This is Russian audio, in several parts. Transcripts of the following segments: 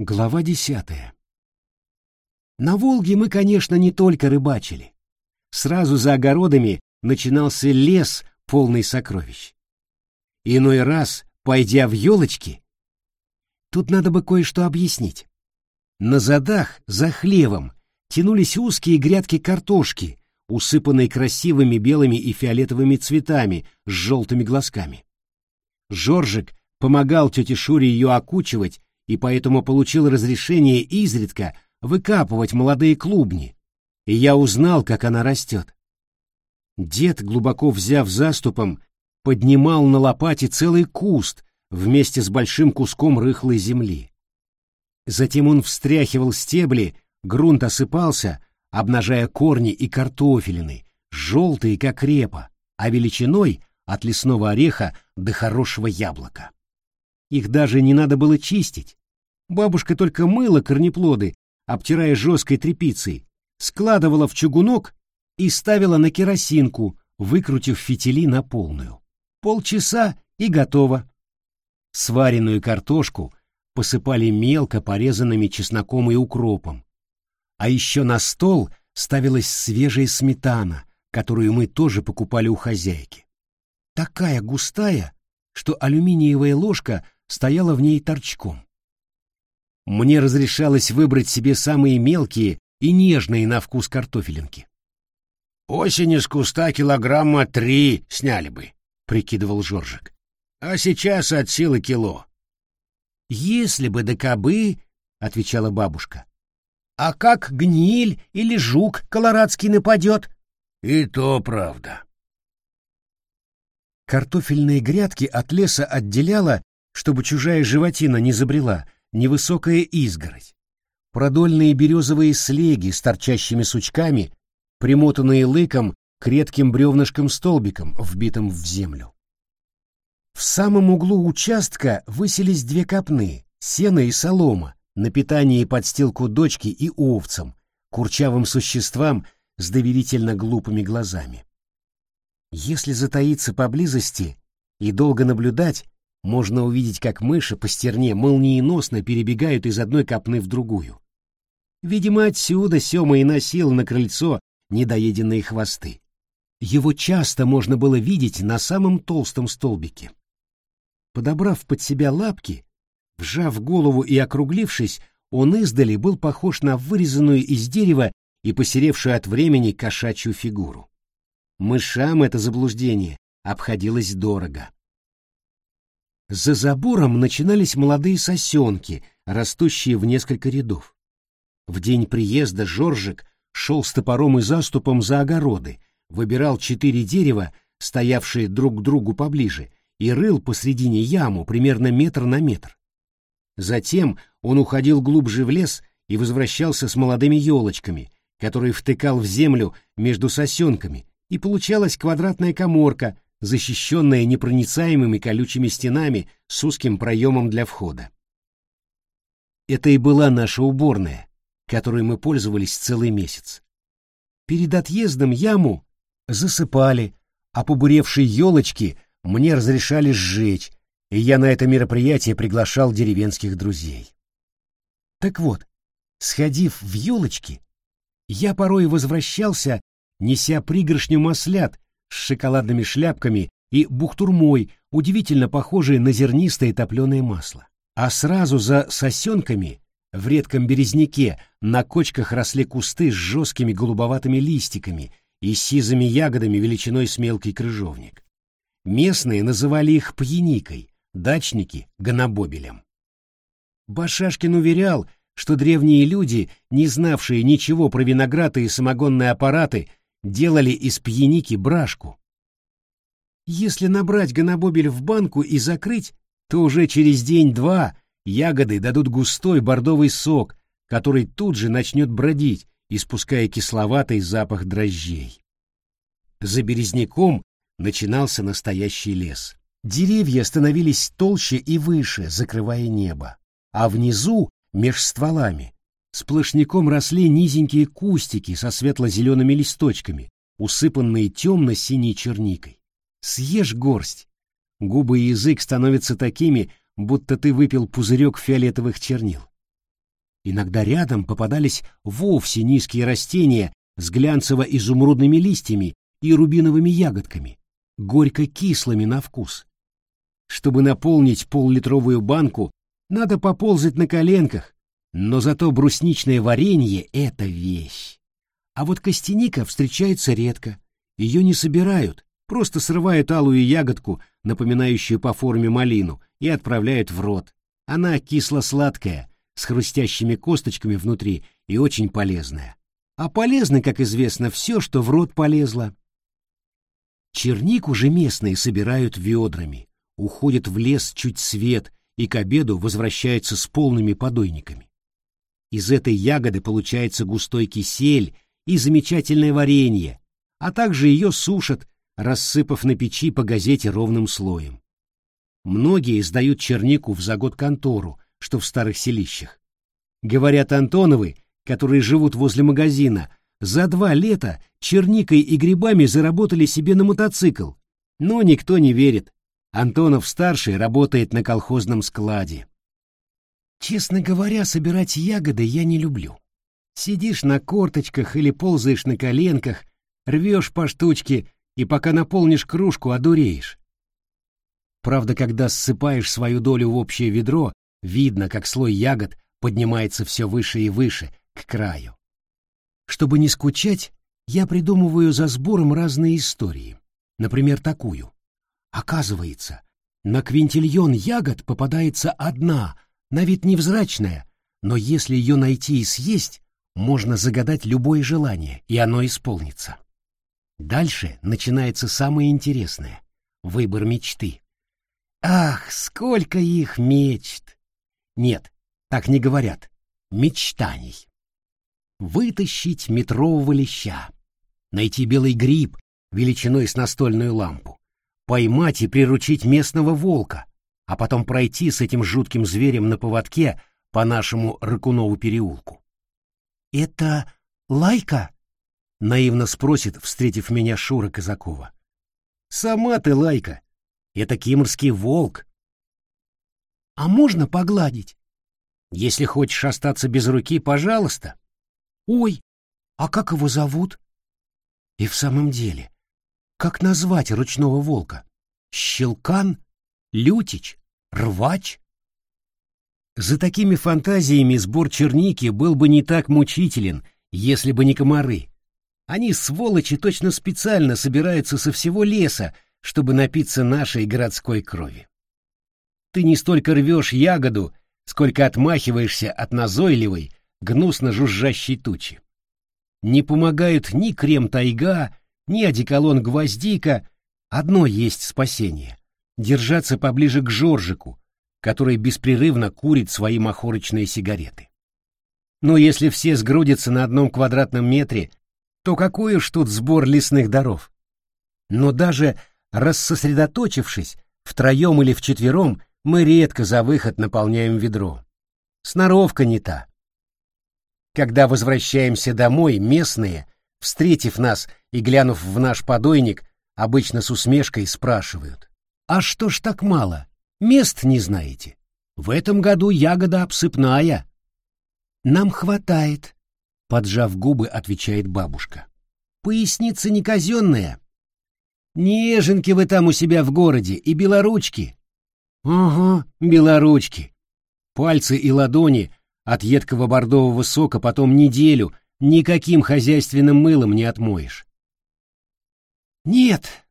Глава десятая. На Волге мы, конечно, не только рыбачили. Сразу за огородами начинался лес, полный сокровищ. Иной раз, пойдя в елочки, тут надо бы кое-что объяснить. На задах, за хлевом, тянулись узкие грядки картошки, усыпанные красивыми белыми и фиолетовыми цветами с желтыми глазками. Жоржик помогал тете Шуре ее окучивать и поэтому получил разрешение изредка выкапывать молодые клубни, и я узнал, как она растет. Дед, глубоко взяв заступом, поднимал на лопате целый куст вместе с большим куском рыхлой земли. Затем он встряхивал стебли, грунт осыпался, обнажая корни и картофелины, желтые, как репа, а величиной от лесного ореха до хорошего яблока. Их даже не надо было чистить. Бабушка только мыла корнеплоды, обтирая жесткой тряпицей, складывала в чугунок и ставила на керосинку, выкрутив фитили на полную. Полчаса и готово. Сваренную картошку посыпали мелко порезанными чесноком и укропом. А еще на стол ставилась свежая сметана, которую мы тоже покупали у хозяйки. Такая густая, что алюминиевая ложка стояла в ней торчком. Мне разрешалось выбрать себе самые мелкие и нежные на вкус картофелинки. «Осень из куста килограмма три сняли бы», — прикидывал Жоржик. «А сейчас от силы кило». «Если бы до кобы», — отвечала бабушка. «А как гниль или жук колорадский нападет?» «И то правда». Картофельные грядки от леса отделяла, чтобы чужая животина не забрела, невысокая изгородь. Продольные березовые слеги с торчащими сучками, примотанные лыком к редким бревнышкам-столбикам, вбитым в землю. В самом углу участка высились две копны, сено и солома, на питание и подстилку дочки и овцам, курчавым существам с доверительно глупыми глазами. Если затаиться поблизости и долго наблюдать, можно увидеть, как мыши по стерне молниеносно перебегают из одной копны в другую. Видимо, отсюда Сёма и носил на крыльцо недоеденные хвосты. Его часто можно было видеть на самом толстом столбике. Подобрав под себя лапки, вжав голову и округлившись, он издали был похож на вырезанную из дерева и посеревшую от времени кошачью фигуру. Мышам это заблуждение обходилось дорого. За забором начинались молодые сосенки, растущие в несколько рядов. В день приезда Жоржик шел с топором и заступом за огороды, выбирал четыре дерева, стоявшие друг к другу поближе, и рыл посредине яму примерно метр на метр. Затем он уходил глубже в лес и возвращался с молодыми елочками, которые втыкал в землю между сосенками, и получалась квадратная коморка, защищенная непроницаемыми колючими стенами с узким проемом для входа. Это и была наша уборная, которой мы пользовались целый месяц. Перед отъездом яму засыпали, а побуревшие елочки мне разрешали сжечь, и я на это мероприятие приглашал деревенских друзей. Так вот, сходив в елочки, я порой возвращался, неся пригоршню маслят с шоколадными шляпками и бухтурмой, удивительно похожей на зернистое топленое масло. А сразу за сосенками в редком березняке на кочках росли кусты с жесткими голубоватыми листиками и сизыми ягодами величиной с мелкий крыжовник. Местные называли их пьяникой, дачники — гонобобелем. Башашкин уверял, что древние люди, не знавшие ничего про виноград и самогонные аппараты, делали из пьяники брашку. Если набрать гонобобель в банку и закрыть, то уже через день-два ягоды дадут густой бордовый сок, который тут же начнет бродить, испуская кисловатый запах дрожжей. За березняком начинался настоящий лес. Деревья становились толще и выше, закрывая небо, а внизу, меж стволами, Сплошняком росли низенькие кустики со светло-зелеными листочками, усыпанные темно-синей черникой. Съешь горсть. Губы и язык становятся такими, будто ты выпил пузырек фиолетовых чернил. Иногда рядом попадались вовсе низкие растения с глянцево-изумрудными листьями и рубиновыми ягодками, горько-кислыми на вкус. Чтобы наполнить поллитровую банку, надо поползать на коленках, но зато брусничное варенье — это вещь. А вот костяника встречается редко. Ее не собирают, просто срывают алую ягодку, напоминающую по форме малину, и отправляют в рот. Она кисло-сладкая, с хрустящими косточками внутри и очень полезная. А полезно, как известно, все, что в рот полезло. Чернику же местные собирают ведрами, уходят в лес чуть свет и к обеду возвращаются с полными подойниками. Из этой ягоды получается густой кисель и замечательное варенье, а также ее сушат, рассыпав на печи по газете ровным слоем. Многие сдают чернику в загод контору, что в старых селищах. Говорят Антоновы, которые живут возле магазина, за два лета черникой и грибами заработали себе на мотоцикл. Но никто не верит. Антонов-старший работает на колхозном складе. Честно говоря, собирать ягоды я не люблю. Сидишь на корточках или ползаешь на коленках, рвешь по штучке и пока наполнишь кружку, одуреешь. Правда, когда ссыпаешь свою долю в общее ведро, видно, как слой ягод поднимается все выше и выше, к краю. Чтобы не скучать, я придумываю за сбором разные истории. Например, такую. Оказывается, на квинтильон ягод попадается одна, на вид невзрачная, но если ее найти и съесть, можно загадать любое желание, и оно исполнится. Дальше начинается самое интересное — выбор мечты. Ах, сколько их мечт! Нет, так не говорят. Мечтаний. Вытащить метрового леща, найти белый гриб величиной с настольную лампу, поймать и приручить местного волка, а потом пройти с этим жутким зверем на поводке по нашему Ракунову переулку. «Это лайка?» — наивно спросит, встретив меня Шура Казакова. «Сама ты лайка!» Это кимрский волк. А можно погладить? Если хочешь остаться без руки, пожалуйста. Ой, а как его зовут? И в самом деле, как назвать ручного волка? Щелкан? Лютич? Рвач? За такими фантазиями сбор черники был бы не так мучителен, если бы не комары. Они, сволочи, точно специально собираются со всего леса, чтобы напиться нашей городской крови. Ты не столько рвешь ягоду, сколько отмахиваешься от назойливой, гнусно жужжащей тучи. Не помогают ни крем тайга, ни одеколон гвоздика, одно есть спасение — держаться поближе к Жоржику, который беспрерывно курит свои махорочные сигареты. Но если все сгрудятся на одном квадратном метре, то какой уж тут сбор лесных даров? Но даже Рассосредоточившись, втроем или вчетвером, мы редко за выход наполняем ведро. Сноровка не та. Когда возвращаемся домой, местные, встретив нас и глянув в наш подойник, обычно с усмешкой спрашивают. «А что ж так мало? Мест не знаете? В этом году ягода обсыпная». «Нам хватает», — поджав губы, отвечает бабушка. «Поясница не казенная, Неженки вы там у себя в городе и белоручки. Ага, белоручки. Пальцы и ладони от едкого бордового сока потом неделю никаким хозяйственным мылом не отмоешь. Нет,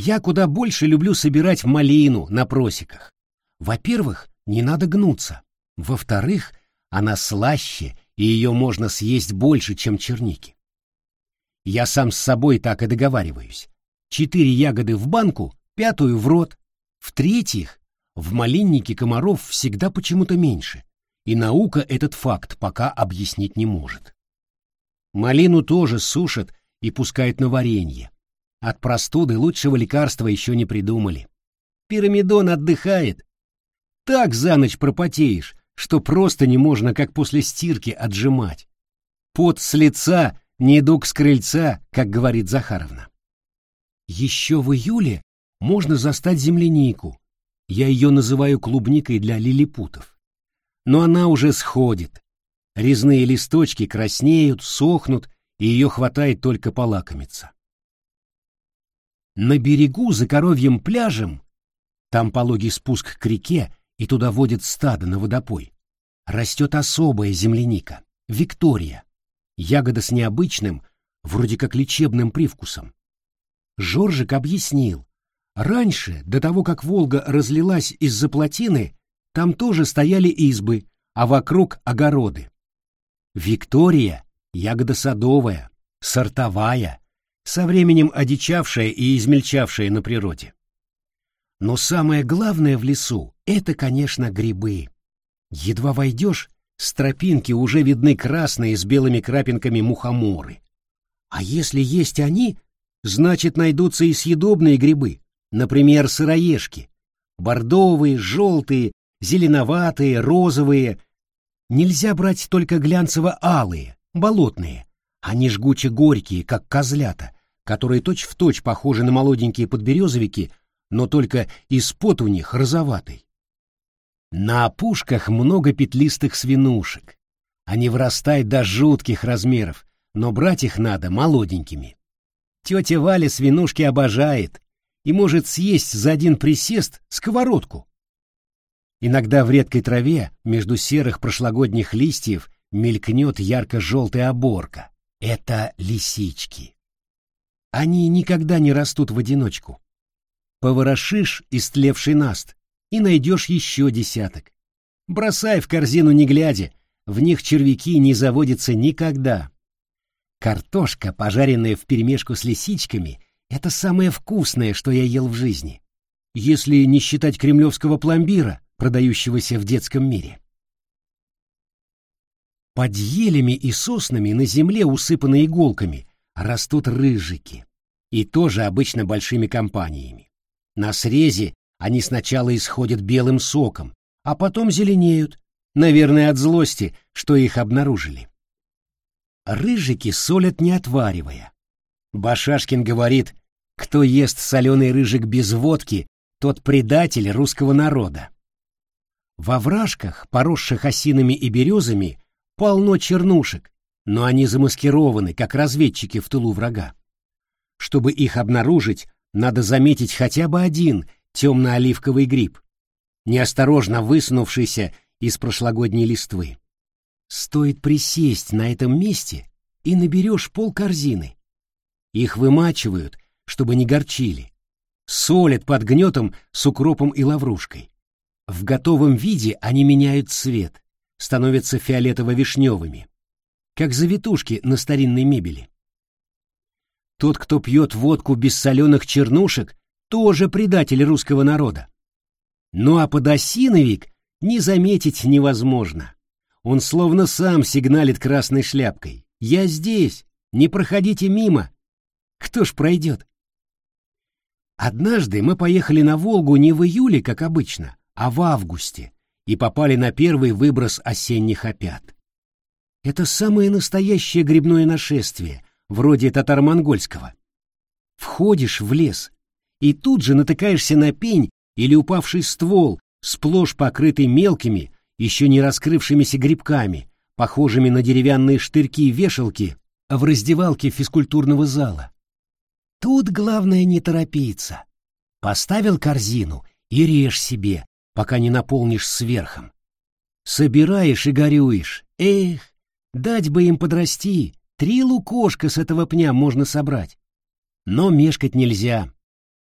я куда больше люблю собирать малину на просеках. Во-первых, не надо гнуться. Во-вторых, она слаще, и ее можно съесть больше, чем черники. Я сам с собой так и договариваюсь четыре ягоды в банку, пятую в рот. В-третьих, в малиннике комаров всегда почему-то меньше, и наука этот факт пока объяснить не может. Малину тоже сушат и пускают на варенье. От простуды лучшего лекарства еще не придумали. Пирамидон отдыхает. Так за ночь пропотеешь, что просто не можно, как после стирки, отжимать. Пот с лица, недуг с крыльца, как говорит Захаровна. Еще в июле можно застать землянику. Я ее называю клубникой для лилипутов. Но она уже сходит. Резные листочки краснеют, сохнут, и ее хватает только полакомиться. На берегу за коровьим пляжем, там пологий спуск к реке, и туда водят стадо на водопой, растет особая земляника, Виктория, ягода с необычным, вроде как лечебным привкусом. Жоржик объяснил, раньше, до того, как Волга разлилась из-за плотины, там тоже стояли избы, а вокруг огороды. Виктория — ягода садовая, сортовая, со временем одичавшая и измельчавшая на природе. Но самое главное в лесу — это, конечно, грибы. Едва войдешь, с тропинки уже видны красные с белыми крапинками мухоморы. А если есть они, значит найдутся и съедобные грибы, например, сыроежки. Бордовые, желтые, зеленоватые, розовые. Нельзя брать только глянцево-алые, болотные. Они жгуче горькие, как козлята, которые точь-в-точь точь похожи на молоденькие подберезовики, но только из-под у них розоватый. На опушках много петлистых свинушек. Они вырастают до жутких размеров, но брать их надо молоденькими. Тетя Валя свинушки обожает и может съесть за один присест сковородку. Иногда в редкой траве между серых прошлогодних листьев мелькнет ярко-желтая оборка. Это лисички. Они никогда не растут в одиночку. Поворошишь истлевший наст, и найдешь еще десяток. Бросай в корзину не глядя, в них червяки не заводятся никогда. Картошка, пожаренная вперемешку с лисичками, это самое вкусное, что я ел в жизни. Если не считать кремлевского пломбира, продающегося в детском мире. Под елями и соснами на земле, усыпанной иголками, растут рыжики. И тоже обычно большими компаниями. На срезе они сначала исходят белым соком, а потом зеленеют, наверное, от злости, что их обнаружили. Рыжики солят не отваривая. Башашкин говорит, кто ест соленый рыжик без водки, тот предатель русского народа. Во вражках, поросших осинами и березами, полно чернушек, но они замаскированы, как разведчики в тылу врага. Чтобы их обнаружить, надо заметить хотя бы один — темно-оливковый гриб, неосторожно высунувшийся из прошлогодней листвы. Стоит присесть на этом месте, и наберешь полкорзины. Их вымачивают, чтобы не горчили. Солят под гнетом с укропом и лаврушкой. В готовом виде они меняют цвет, становятся фиолетово-вишневыми, как завитушки на старинной мебели. Тот, кто пьет водку без соленых чернушек, тоже предатель русского народа. Ну а подосиновик не заметить невозможно. Он словно сам сигналит красной шляпкой. «Я здесь! Не проходите мимо!» Кто ж пройдет? Однажды мы поехали на Волгу не в июле, как обычно, а в августе, и попали на первый выброс осенних опят. Это самое настоящее грибное нашествие, вроде татаро-монгольского. Входишь в лес, и тут же натыкаешься на пень или упавший ствол, сплошь покрытый мелкими, еще не раскрывшимися грибками, похожими на деревянные штырьки-вешалки в раздевалке физкультурного зала. Тут главное не торопиться. Поставил корзину и режь себе, пока не наполнишь сверхом. Собираешь и горюешь. Эх, дать бы им подрасти, три лукошка с этого пня можно собрать. Но мешкать нельзя.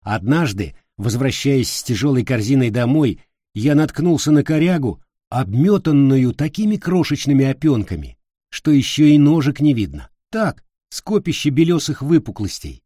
Однажды, возвращаясь с тяжелой корзиной домой, я наткнулся на корягу, обметанную такими крошечными опенками, что еще и ножек не видно. Так, скопище белесых выпуклостей.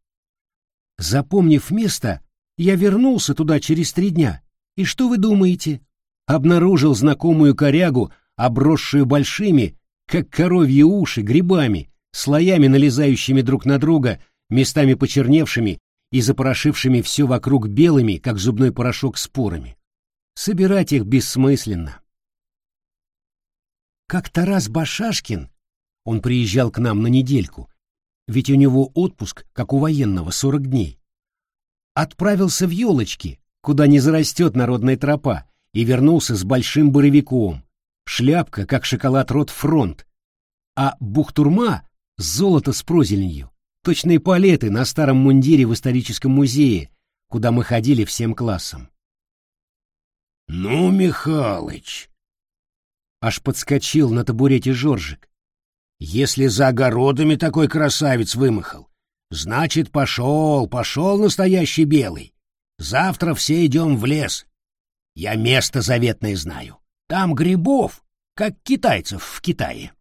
Запомнив место, я вернулся туда через три дня. И что вы думаете? Обнаружил знакомую корягу, обросшую большими, как коровьи уши, грибами, слоями налезающими друг на друга, местами почерневшими и запорошившими все вокруг белыми, как зубной порошок, спорами. Собирать их бессмысленно. Как Тарас Башашкин, он приезжал к нам на недельку, ведь у него отпуск, как у военного, сорок дней, отправился в елочки, куда не зарастет народная тропа, и вернулся с большим боровиком, шляпка, как шоколад рот фронт, а бухтурма — золото с прозеленью, точные палеты на старом мундире в историческом музее, куда мы ходили всем классом. «Ну, Михалыч!» Аж подскочил на табурете Жоржик. «Если за огородами такой красавец вымахал, значит, пошел, пошел настоящий белый. Завтра все идем в лес. Я место заветное знаю. Там грибов, как китайцев в Китае».